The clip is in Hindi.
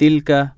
तिल का